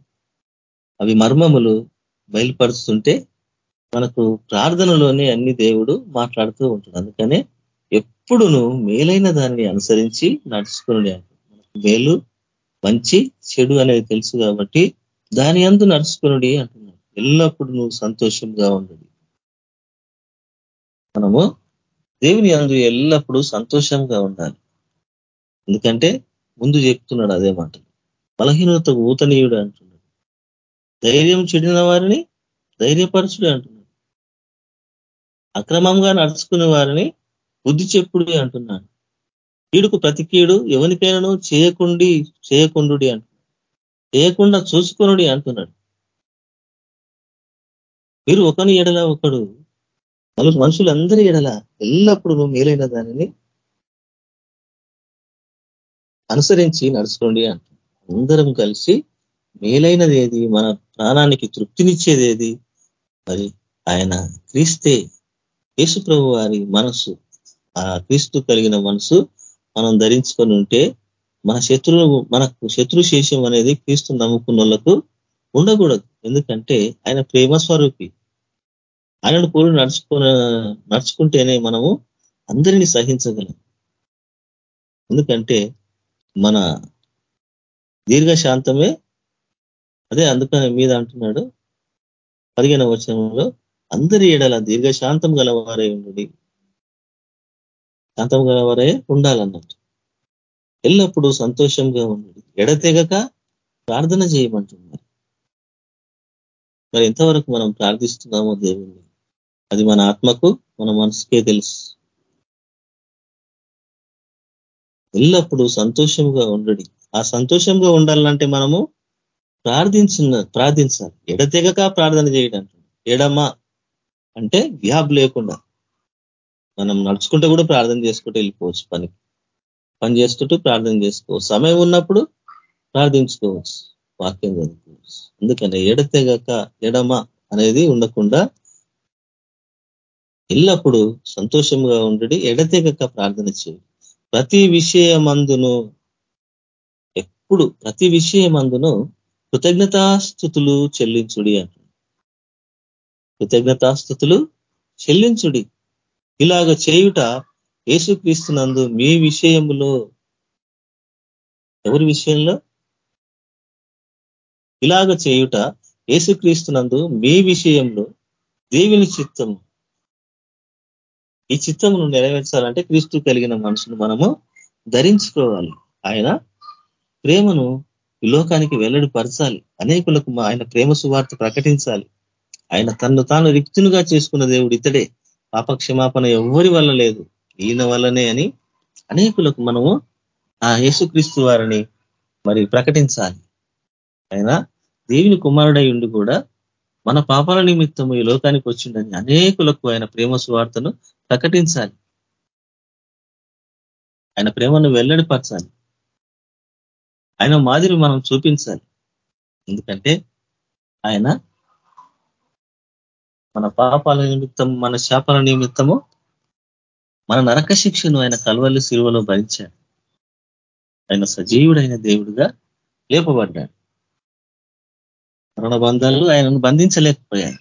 అవి మర్మములు బయలుపరుస్తుంటే మనకు ప్రార్థనలోనే అన్ని దేవుడు మాట్లాడుతూ ఉంటాడు. అందుకనే ఎప్పుడును మేలైన దానిని అనుసరించి నడుచుకుని మేలు మంచి చెడు అనేది తెలుసు కాబట్టి దాని అందు నడుచుకునుడి అంటున్నాడు. ఎల్లప్పుడూ నువ్వు సంతోషంగా ఉండడు. మనము దేవుని అందు ఎల్లప్పుడూ సంతోషంగా ఉండాలి. ఎందుకంటే ముందు చెప్తున్నాడు అదే మాట బలహీనత ఊతనీయుడు అంటున్నాడు. ధైర్యం చెడిన వారిని ధైర్యపరచుడు అంటున్నాడు. అక్రమంగా నడుచుకునే వారిని బుద్ధి చెప్పుడు అంటున్నాడు. కీడుకు ప్రతి కీడు ఎవరికైనాను చేయకుండి చేయకుండు అంటున్నాడు. చేయకుండా చూసుకునుడి అంటున్నాడు. మీరు ఒకని ఎడల ఒకడు వాళ్ళు మనుషులందరి ఎడల ఎల్లప్పుడూ మేలైన దానిని అనుసరించి నడుచుకోండి అంట అందరం కలిసి మేలైనది ఏది? మన ప్రాణానికి తృప్తినిచ్చేది ఏది? మరి ఆయన క్రీస్తే యేసుప్రభు వారి మనసు ఆ క్రీస్తు కలిగిన మనసు మనం ధరించుకొని ఉంటే మన శత్రువు మనకు శత్రు శేషం అనేది క్రీస్తు నమ్ముకున్న వాళ్ళకు ఉండకూడదు. ఎందుకంటే ఆయన ప్రేమ స్వరూపి. ఆయనను కూడా నడుచుకు నడుచుకుంటేనే మనము అందరినీ సహించగలం. ఎందుకంటే మన దీర్ఘశాంతమే. అదే అందుకని మీద అంటున్నాడు పదిహేన వచనంలో అందరి ఏడల దీర్ఘశాంతం గలవారే ఉండి శాంతం గలవారే ఉండాలన్నట్టు. ఎల్లప్పుడూ సంతోషంగా ఉండండి. ఎడతెగక ప్రార్థన చేయమంటున్నారు. మరి ఎంతవరకు మనం ప్రార్థిస్తున్నామో దేవుణ్ణి అది మన ఆత్మకు మన మనసుకే తెలుసు. ఎల్లప్పుడూ సంతోషంగా ఉండడి. ఆ సంతోషంగా ఉండాలంటే మనము ప్రార్థించిన ప్రార్థించాలి. ఎడతెగక ప్రార్థన చేయడం ఎడమ అంటే గ్యాప్ లేకుండా మనం నడుచుకుంటే కూడా ప్రార్థన చేసుకుంటూ వెళ్ళిపోవచ్చు పనికి. పని చేసుకుంటూ ప్రార్థన చేసుకోవచ్చు సమయం ఉన్నప్పుడు ప్రార్థించుకోవచ్చు. వాక్యం చదువుకోవచ్చు. అందుకని ఎడతెగక ఎడమ అనేది ఉండకుండా ఎల్లప్పుడూ సంతోషంగా ఉండి ఎడతెగక ప్రార్థన చేయాలి ప్రతి విషయమందును ఎప్పుడు ప్రతి విషయం అందును కృతజ్ఞతాస్థుతులు చెల్లించుడి అంట కృతజ్ఞతాస్థుతులు చెల్లించుడి. ఇలాగ చేయుట యేసుక్రీస్తునందు మీ విషయంలో ఎవరి విషయంలో? ఇలాగ చేయుట యేసుక్రీస్తునందు మీ విషయంలో దేవుని చిత్తము. ఈ చిత్తమును నెరవేర్చాలంటే క్రీస్తు కలిగిన మనసును మనము ధరించుకోవాలి. ఆయన ప్రేమను ఈ లోకానికి వెల్లడి పరచాలి అనేకులకు ఆయన ప్రేమ సువార్త ప్రకటించాలి. ఆయన తను తాను రిక్తునుగా చేసుకున్న దేవుడు ఇతడే. పాపక్షమాపణ ఎవరి వల్ల లేదు. ఈయన వల్లనే అని అనేకులకు మనము ఆ యేసుక్రీస్తు వారిని మరి ప్రకటించాలి. ఆయన దేవుని కుమారుడై ఉండి కూడా మన పాపాల నిమిత్తము ఈ లోకానికి వచ్చిండని అనేకులకు ఆయన ప్రేమ సువార్తను ప్రకటించాలి. ఆయన ప్రేమను వెల్లడిపరచాలి. ఆయన మాదిరి మనం చూపించాలి. ఎందుకంటే ఆయన మన పాపాల నిమిత్తం మన శాపాల నిమిత్తము మన నరక శిక్షను ఆయన కలవల్లి శిలువలో భరించాడు. ఆయన సజీవుడైన దేవుడుగా లేపబడ్డాడు. మరణ బంధాలు ఆయనను బంధించలేకపోయాయి.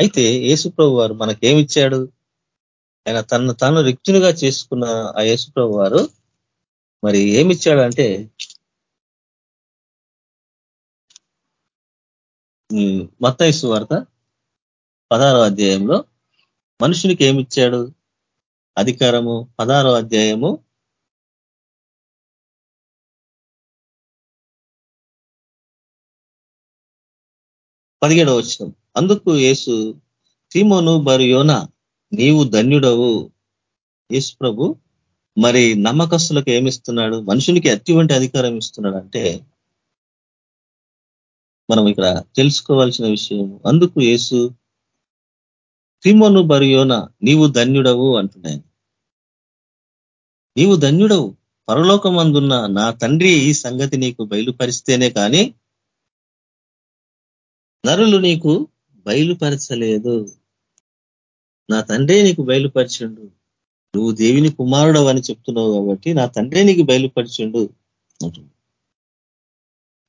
అయితే యేసుప్రభు వారు మనకేమిచ్చాడు? ఆయన తను తాను రిక్తునిగా చేసుకున్న ఆ యేసుప్రభు వారు మరి ఏమిచ్చాడంటే మత్తైసు వార్త పదహారో అధ్యాయంలో మనుషునికి ఏమిచ్చాడు? అధికారము పదహారో అధ్యాయము పదిహేడవ వచ్చినం అందుకు యేసు సీమోను బరియోన నీవు ధన్యుడవు. యేసు ప్రభు మరి నమ్మకస్తులకు ఏమిస్తున్నాడు? మనుషునికి అటువంటి అధికారం ఇస్తున్నాడు అంటే మనం ఇక్కడ తెలుసుకోవాల్సిన విషయం అందుకు యేసు తిమ్మను బరియోన నీవు ధన్యుడవు అంటున్నాయి నీవు ధన్యుడవు. పరలోకమందున్న నా తండ్రి ఈ సంగతి నీకు బయలుపరిస్తేనే కానీ నరులు నీకు బయలుపరచలేదు. నా తండ్రే నీకు బయలుపరిచిండు. నువ్వు దేవిని కుమారుడవని అని చెప్తున్నావు కాబట్టి నా తండ్రే నీకు బయలుపరిచిండు అంటుంది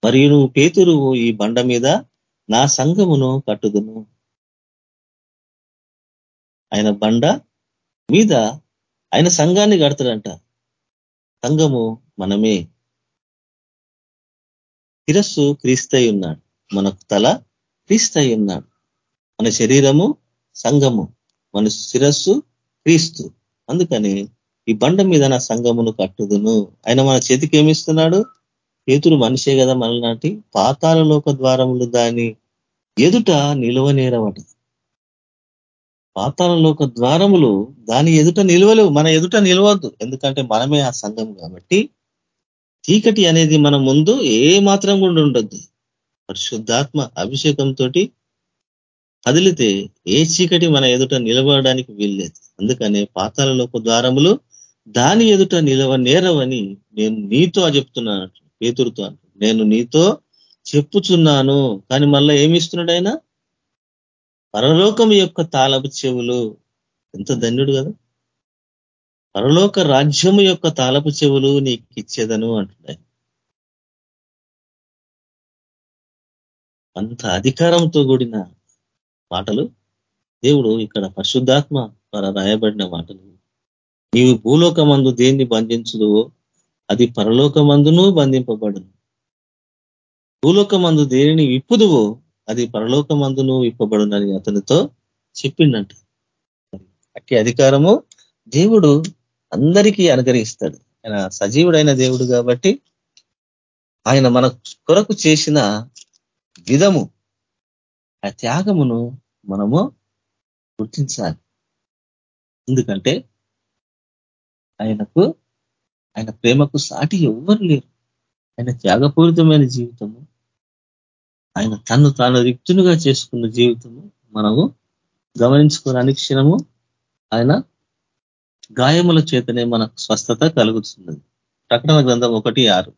మరియు నువ్వు పేతురు ఈ బండ మీద నా సంఘమును కట్టుదును. ఆయన బండ మీద ఆయన సంఘాన్ని కడతాడంట. సంఘము మనమే. శిరస్సు క్రీస్తై ఉన్నాడు. మనకు తల క్రీస్తై ఉన్నాడు. మన శరీరము సంఘము. మన శిరస్సు క్రీస్తు. అందుకని ఈ బండ మీద నా సంఘమును కట్టుదును. ఆయన మన చేతికి ఏమిస్తున్నాడు పేతురు మనిషే కదా మనలాంటి పాతాల లోక ద్వారములు దాని ఎదుట నిలువనేరవట పాతాల లోక ద్వారములు దాని ఎదుట నిలవలేవు మన ఎదుట నిలవద్దు. ఎందుకంటే మనమే ఆ సంఘం కాబట్టి చీకటి అనేది మన ముందు ఏ మాత్రం కూడా ఉండొద్దు. పరిశుద్ధాత్మ అభిషేకంతో కదిలితే ఏ చీకటి మన ఎదుట నిలబడడానికి వీల్లేదు. అందుకనే పాతాల లోక ద్వారములు దాని ఎదుట నిలవ నేరవని నేను నీతో చెప్తున్నాను. పేతురుతో నేను నీతో చెప్పుచున్నాను కానీ మళ్ళీ ఏమి ఇస్తున్నాడు ఆయన? పరలోకం యొక్క తాళపు చెవులు. ఎంత ధన్యుడు కదా. పరలోక రాజ్యము యొక్క తాళపు చెవులు నీకు ఇచ్చేదను అంటున్నాయి. అంత అధికారంతో కూడిన మాటలు. దేవుడు ఇక్కడ పరిశుద్ధాత్మ ద్వారా రాయబడిన మాటలు. నీవు భూలోకమందు దేన్ని బంధించుదువో అది పరలోకమందును బంధింపబడును. భూలోకమందు దేనిని విప్పుదువో అది పరలోకమందును విప్పబడునని అతనితో చెప్పిండంట. అట్టి అధికారము దేవుడు అందరికీ అనుగ్రహిస్తాడు. ఆయన సజీవుడైన దేవుడు కాబట్టి ఆయన మన కొరకు చేసిన విధము ఆ త్యాగమును మనము గుర్తించాలి. ఎందుకంటే ఆయనకు ఆయన ప్రేమకు సాటి ఎవ్వరు లేరు. ఆయన త్యాగపూరితమైన జీవితము ఆయన తను తాను రిక్తునుగా చేసుకున్న జీవితము మనము గమనించుకుని క్షణము ఆయన గాయముల చేతనే మనకు స్వస్థత కలుగుతున్నది. ప్రకటన గ్రంథం ఒకటి ఆరు.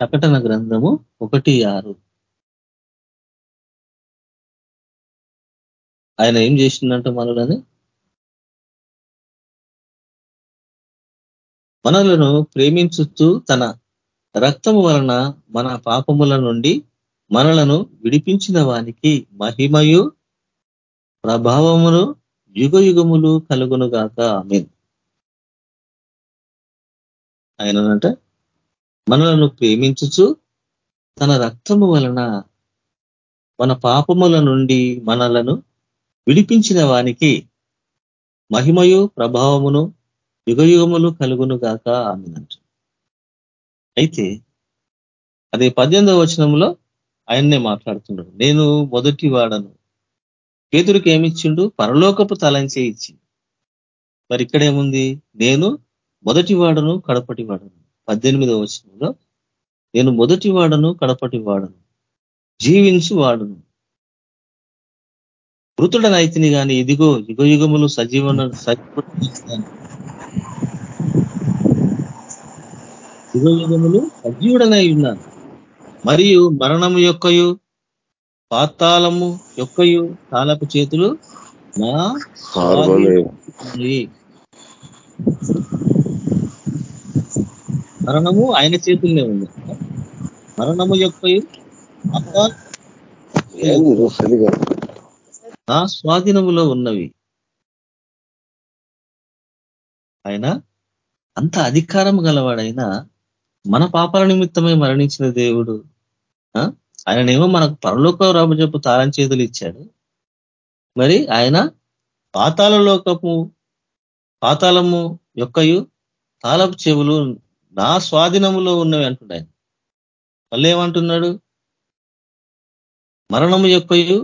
ప్రకటన గ్రంథము ఒకటి ఆరు. ఆయన ఏం చేసిందంటే మనలోనే మనలను ప్రేమించుతూ తన రక్తము వలన మన పాపముల నుండి మనలను విడిపించిన వానికి మహిమయు ప్రభావమును యుగ యుగములు కలుగునుగాక ఆమె ఆయనంట మనలను ప్రేమించుచు తన రక్తము వలన మన పాపముల నుండి మనలను విడిపించిన వానికి మహిమయు ప్రభావమును యుగయుగములు కలుగును గాక ఆమె అయితే అదే పద్దెనిమిదవ వచనంలో ఆయన్నే మాట్లాడుతున్నాడు నేను మొదటి వాడను. పేతుడికి ఏమిచ్చిండు? పరలోకపు తలంచే ఇచ్చి మరి ఇక్కడేముంది? నేను మొదటి వాడను కడపటి వాడను. పద్దెనిమిదవ వచనంలో నేను మొదటి వాడను కడపటి వాడను. జీవించు వాడును. మృతుడనైతిని కానీ ఇదిగో యుగ యుగములు సజీవన సజీవస్తాను యుగ యుగములు సజీవుడనై ఉన్నాను. మరియు మరణము యొక్కయు పాతాళము యొక్కయు తాళపు చేతులు నా మరణము ఆయన చేతుల్నే ఉంది. మరణము యొక్కయు నా స్వాధీనములో ఉన్నవి. ఆయన అంత అధికారం గలవాడైనా మన పాపాల నిమిత్తమై మరణించిన దేవుడు. ఆయననేమో మనకు పరలోక రామజపు తారం చేతులు ఇచ్చాడు. మరి ఆయన పాతాల లోకము పాతాళము యొక్కయు తాళపు చెవులు నా స్వాధీనములో ఉన్నవి అంటున్నాయి మళ్ళీ ఏమంటున్నాడు? మరణము యొక్కయు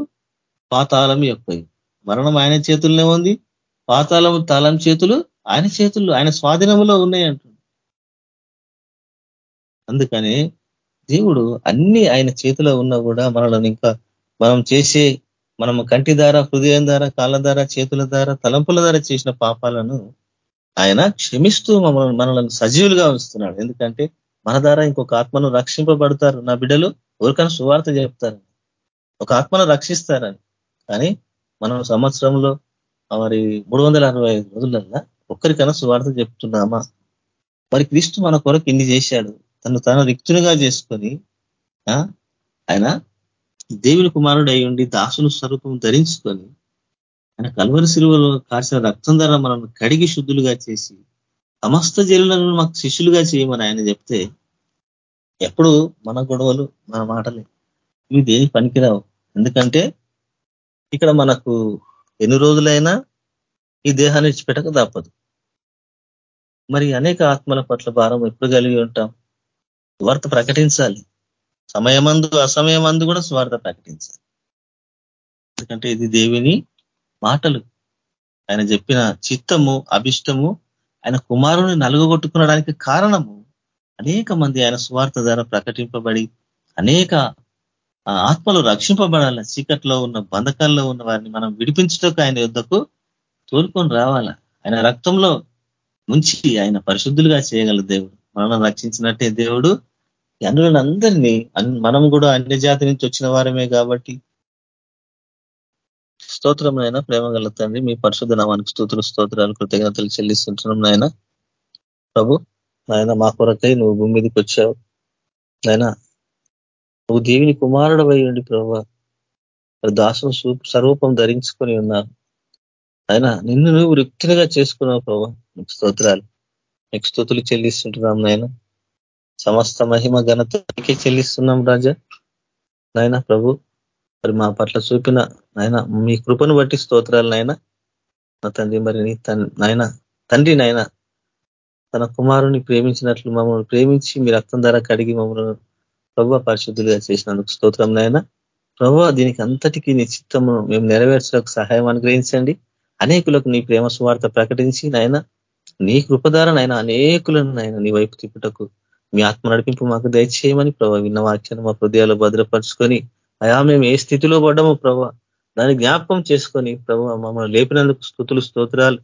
పాతాళం యొక్కయు. మరణం ఆయన చేతుల్లోనే ఉంది పాతాళము తాళం చేతులు ఆయన చేతుల్లో ఆయన స్వాధీనంలో ఉన్నాయి అంటుంది అందుకని దేవుడు అన్ని ఆయన చేతిలో ఉన్నా కూడా మనల్ని ఇంకా మనం చేసే మనం కంటి ద్వారా హృదయం ద్వారా కాళ్ళ ద్వారా చేతుల ద్వారా తలంపుల ద్వారా చేసిన పాపాలను ఆయన క్షమిస్తూ మమ్మల్ని మనల్ని సజీవులుగా ఉంచుతున్నాడు. ఎందుకంటే మన ద్వారా ఇంకొక ఆత్మను రక్షింపబడతారు. నా బిడ్డలు ఎవరికైనా సువార్త చెప్తారు ఒక ఆత్మను రక్షిస్తారని. కానీ మనం సంవత్సరంలో మరి మూడు వందల అరవై ఐదు రోజులల్లా ఒక్కరికైనా సువార్త చెప్తున్నామా? మరి క్రీస్తు మన కొరకు ఇన్ని చేశాడు. తను తన రిక్తునిగా చేసుకొని ఆయన దేవుని కుమారుడు అయ్యుండి ఉండి దాసులు స్వరూపం ధరించుకొని ఆయన కలువరి సిలువలో కాసిన రక్తం ద్వారా మనం కడిగి శుద్ధులుగా చేసి సమస్త జనులను మాకు శిష్యులుగా చేయమని ఆయన చెప్తే ఎప్పుడు మన గొడవలు మన మాటలే. ఇవి దేని పనికిరావు? ఎందుకంటే ఇక్కడ మనకు ఎన్ని రోజులైనా ఈ దేహాన్ని ఇచ్చిపెట్టక తప్పదు మరి అనేక ఆత్మల పట్ల భారం ఎప్పుడు కలిగి ఉంటాం? స్వార్థ ప్రకటించాలి. సమయమందు అసమయమందు కూడా స్వార్థ ప్రకటించాలి. ఎందుకంటే ఇది దేవిని మాటలు. ఆయన చెప్పిన చిత్తము అభిష్టము ఆయన కుమారుని నలుగొట్టుకునడానికి కారణము అనేక మంది ఆయన స్వార్థ ద్వారా ప్రకటింపబడి అనేక ఆత్మలు రక్షింపబడాల. చీకట్లో ఉన్న బంధకాల్లో ఉన్న వారిని మనం విడిపించటకు ఆయన యుద్ధకు తోలుకొని రావాల? ఆయన రక్తంలో ముంచి ఆయన పరిశుద్ధులుగా చేయగల దేవుడు. మనల్ని రక్షించినట్టే దేవుడు అన్నులను అందరినీ మనం కూడా అన్య జాతి నుంచి వచ్చిన వారమే కాబట్టి స్తోత్రం నాయన ప్రేమ గల తండ్రి మీ పరిశుద్ధ నామానికి స్తోత్ర స్తోత్రాలు కృతజ్ఞతలు చెల్లిస్తుంటున్నాం నాయన. ప్రభు నాయన మా కొరకై నువ్వు భూమి మీదకి వచ్చావు. నాయన నువ్వు దేవిని కుమారుడు ఉండి ప్రభు దాసం స్వరూపం ధరించుకొని ఉన్నావు. ఆయన నిన్ను నువ్వు రిక్తిగా చేసుకున్నావు ప్రభా. నీకు స్తోత్రాలు. నీకు స్తోతులు చెల్లిస్తుంటున్నాం నాయన. సమస్త మహిమ ఘనతకే చెల్లిస్తున్నాం రాజా. నాయన ప్రభు మరి మా పట్ల చూపిన నాయన మీ కృపను బట్టి స్తోత్రాలు నాయన. నా తండ్రి మరి నీ నాయన తండ్రి నాయన తన కుమారుని ప్రేమించినట్లు మమ్మల్ని ప్రేమించి మీ రక్తం ధర కడిగి మమ్మల్ని ప్రభు పరిశుద్ధులుగా చేసినందుకు స్తోత్రం నాయన. ప్రభు దీనికి అంతటికీ నీ చిత్తమును మేము నెరవేర్చడానికి సహాయం అనుగ్రహించండి. అనేకులకు నీ ప్రేమ సువార్త ప్రకటించి నాయన నీ కృపధార నాయన అనేకులను నాయన నీ వైపు తిప్పుటకు మీ ఆత్మ నడిపింపు మాకు దయచేయమని ప్రభావ విన్న వాక్యాన్ని మా హృదయాలు భద్రపరుచుకొని అయా మేము ఏ స్థితిలో పడ్డామో ప్రభా దాన్ని జ్ఞాపకం చేసుకొని ప్రభావ మమ్మల్ని లేపినందుకు స్థుతులు స్తోత్రాలు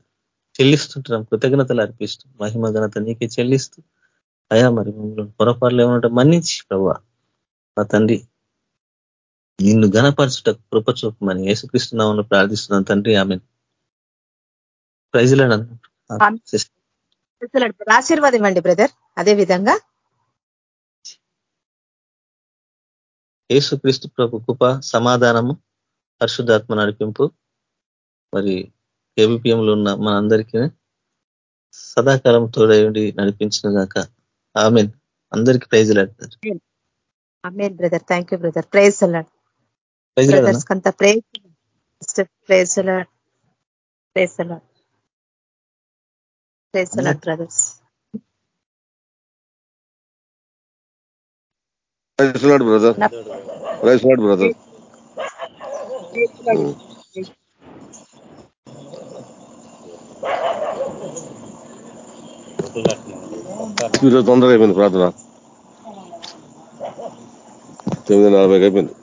చెల్లిస్తుంటున్నాం కృతజ్ఞతలు అర్పిస్తూ మహిమ ఘనత నీకే చెల్లిస్తూ. అయా మరి మమ్మల్ని పొరపాట్లు ఏమంటే మన్నించి ప్రభా మా తండ్రి నిన్ను గణపరచుట కృప చూపమని యేసుకృష్ణనామను ప్రార్థిస్తున్నాను తండ్రి ఆమె ప్రైజ్లను ఆశీర్వాదం ఇవ్వండి బ్రదర్. అదే విధంగా యేసుక్రీస్తు ప్రభు కృప సమాధానము పరిశుద్ధాత్మ నడిపింపు. మరి కేబిపిఎంలో ఉన్న మనందరికీ సదాకాలం తోడయండి నడిపించిన దాకా ఆమెన్. అందరికీ praise లాడతారు brother. Thank you brother. Praise అలాడ్ బ్రదర్స్ కంత ప్రైజ్ ప్రైజ్ అలాడ్ ప్రైజ్ అలాడ్ ప్రైజ్ అలాడ్ brothers. Brother. Praise lord brother. ఈరోజు తొందరగా అయిపోయింది ప్రార్థన. తొమ్మిది నలభైకి అయిపోయింది.